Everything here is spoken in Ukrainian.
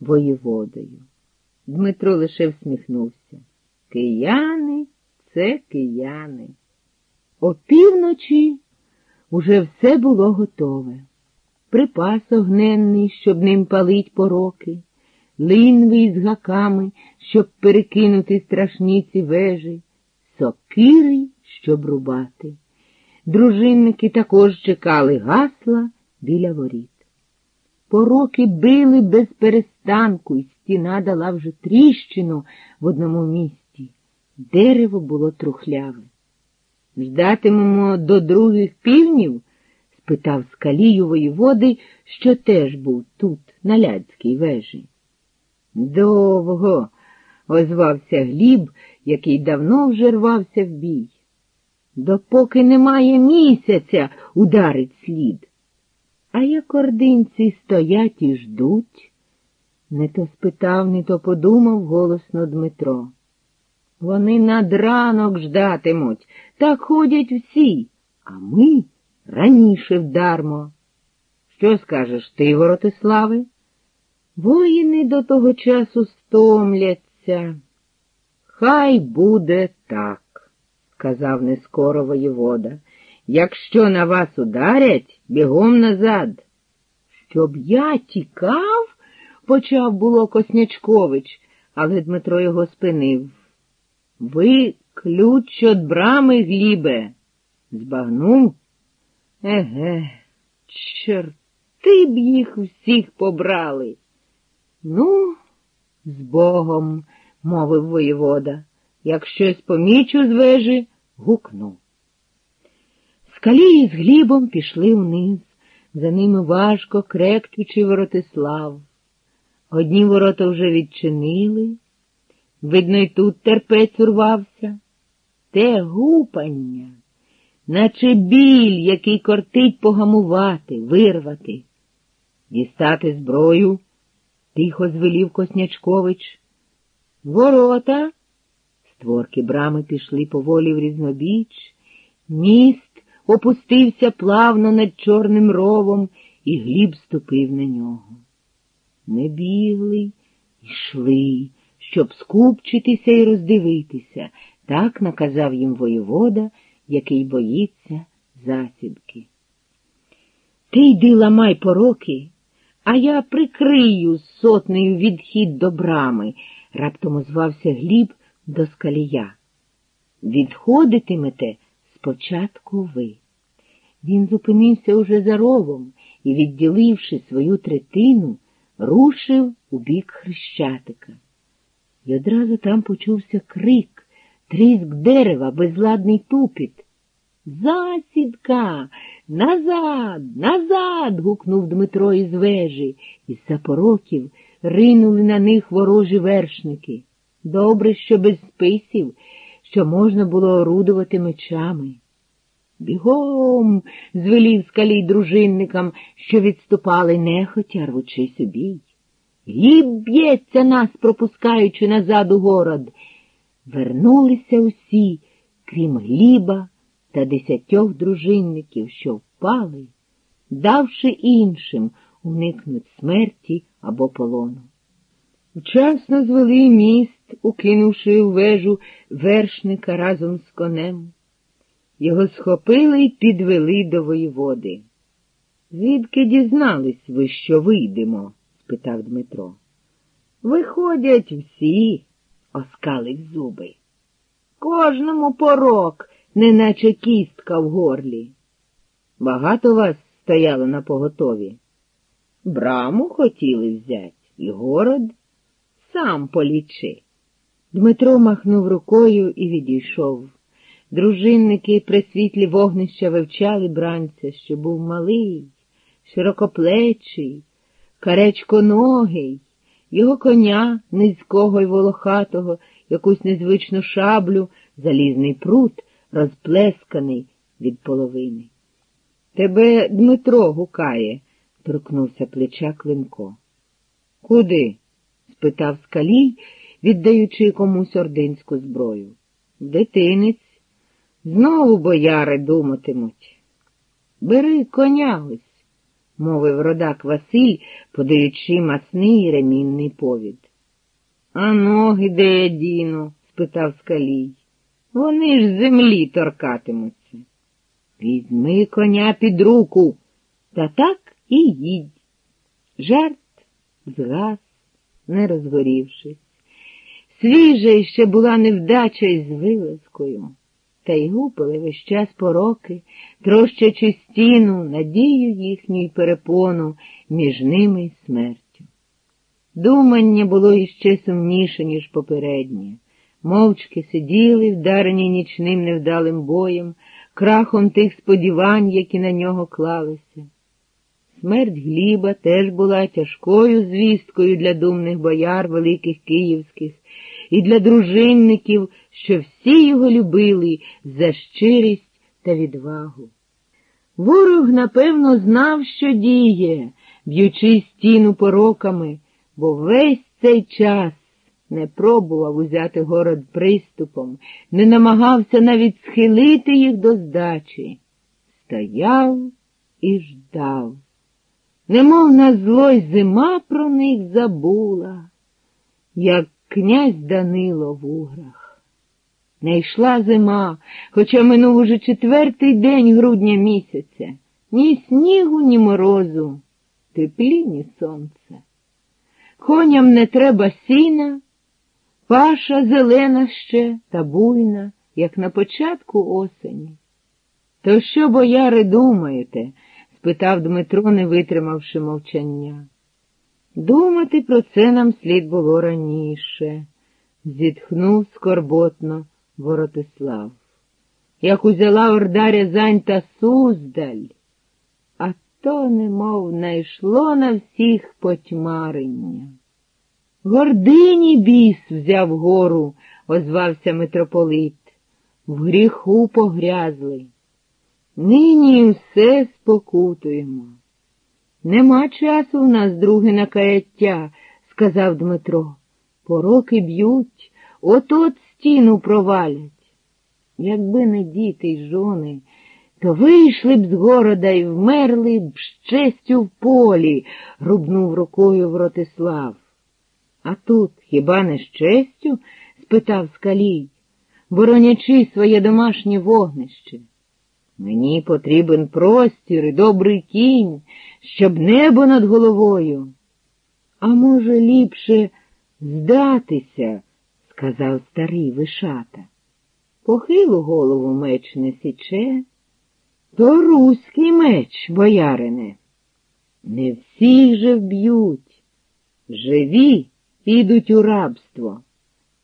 воєводою. Дмитро лише всміхнувся. Кияни це кияни. Опівночі уже все було готове. Припас огненний, щоб ним палить пороки, линвий з гаками, щоб перекинути страшні ці вежі, сокири, щоб рубати. Дружинники також чекали гасла біля воріт. Пороки били без перестанку, і стіна дала вже тріщину в одному місці. Дерево було трухляве. Ждатимемо до других півнів? спитав скалію воєводи, що теж був тут, на ляцькій вежі. Довго, озвався Гліб, який давно вже рвався в бій. Допоки немає місяця, ударить слід. А як ординці стоять і ждуть, не то спитав, не то подумав голосно Дмитро. Вони над ранок ждатимуть, так ходять всі, а ми раніше вдармо. Що скажеш ти, Воротиславе? Воїни до того часу стомляться. Хай буде так, сказав нескоро воєвода. Якщо на вас ударять, бігом назад. Щоб я тікав, почав було Коснячкович, але Дмитро його спинив. Ви ключ від брами, Глібе, збагнув? Еге, чорти б їх всіх побрали. Ну, з Богом, мовив воєвода, як щось помічу з вежі, гукну. Скалії з Глібом пішли вниз, за ними важко кректючи Воротислав. Одні ворота вже відчинили. Видно, й тут терпець урвався. Те гупання, наче біль, який кортить погамувати, вирвати, дістати зброю, тихо звелів Коснячкович. Ворота. Створки брами пішли поволі в різнобіч, міст опустився плавно над чорним ровом, і Гліб ступив на нього. Не бігли, йшли щоб скупчитися і роздивитися, так наказав їм воєвода, який боїться засідки. Ти йди ламай пороки, а я прикрию сотнею відхід до брами, раптом озвався Гліб до скалія. Відходитимете спочатку ви. Він зупинився уже за ровом і, відділивши свою третину, рушив у бік хрещатика. І одразу там почувся крик, тріск дерева, безладний тупіт. Засідка, назад, назад. гукнув Дмитро із вежі, із запороків ринули на них ворожі вершники. Добре, що без списів, що можна було орудувати мечами. Бігом, звелів скалій дружинникам, що відступали нехотя, рвучись у бій. Гіб б'ється нас, пропускаючи назад у город. Вернулися усі, крім Гліба та десятьох дружинників, що впали, давши іншим уникнуть смерті або полону. Вчасно звели міст, укинувши у вежу вершника разом з конем. Його схопили і підвели до воєводи. Звідки дізнались ви, що вийдемо? спитав Дмитро. Виходять всі, оскалив зуби. Кожному порок, неначе кістка в горлі. Багато вас стояло на поготові. Браму хотіли взять і город сам полічи. Дмитро махнув рукою і відійшов. Дружинники при світлі вогнища вивчали бранця, що був малий, широкоплечий, каречконогий, його коня низького й волохатого, якусь незвичну шаблю, залізний прут, розплесканий від половини. Тебе Дмитро гукає, торкнувся плеча Климко. Куди? спитав скалій, віддаючи комусь ординську зброю. Дитинець. Знову бояри думатимуть. Бери коня ось. мовив родак Василь, подаючи масний ремінний повід. А ноги де діну? спитав скалій. Вони ж землі торкатимуться. Візьми коня під руку, та так і їдь. Жарт згас, не розгорівшись. Свіжа ще була невдача із вилазкою, та й гупили весь час пороки, трощачи стіну, надію їхню й перепону між ними й смертю. Думання було іще сумніше, ніж попереднє. Мовчки сиділи, вдарені нічним невдалим боєм, крахом тих сподівань, які на нього клалися. Смерть Гліба теж була тяжкою звісткою для думних бояр великих київських і для дружинників, що всі його любили за щирість та відвагу. Ворог, напевно, знав, що діє, б'ючи стіну пороками, бо весь цей час не пробував узяти город приступом, не намагався навіть схилити їх до здачі. Стояв і ждав. Немов на злой зима про них забула, як князь Данило в уграх. Не йшла зима, хоча минув уже четвертий день грудня місяця, ні снігу, ні морозу, теплі, ні сонце. Коням не треба сіна, паша зелена ще та буйна, як на початку осені. То що, бояри, думаєте? спитав Дмитро, не витримавши мовчання. Думати про це нам слід було раніше, зітхнув скорботно Воротислав. Як узяла орда Рязань та Суздаль, а то, немов найшло на всіх потьмарення. Гордині біс взяв гору, озвався митрополит. В гріху погрязли. Нині все спокутуємо. Нема часу в нас, друге, на каяття, сказав Дмитро. Пороки б'ють, от-от стіну провалять. Якби не діти й жони, то вийшли б з города і вмерли б з честю в полі, рубнув рукою Вротислав. А тут хіба не з честю? спитав скалій, боронячи своє домашнє вогнище. Мені потрібен простір і добрий кінь, щоб небо над головою. А може, ліпше здатися, сказав старий вишата. Похилу голову меч не січе, то руський меч, боярине. Не всіх же вб'ють. Живі підуть у рабство.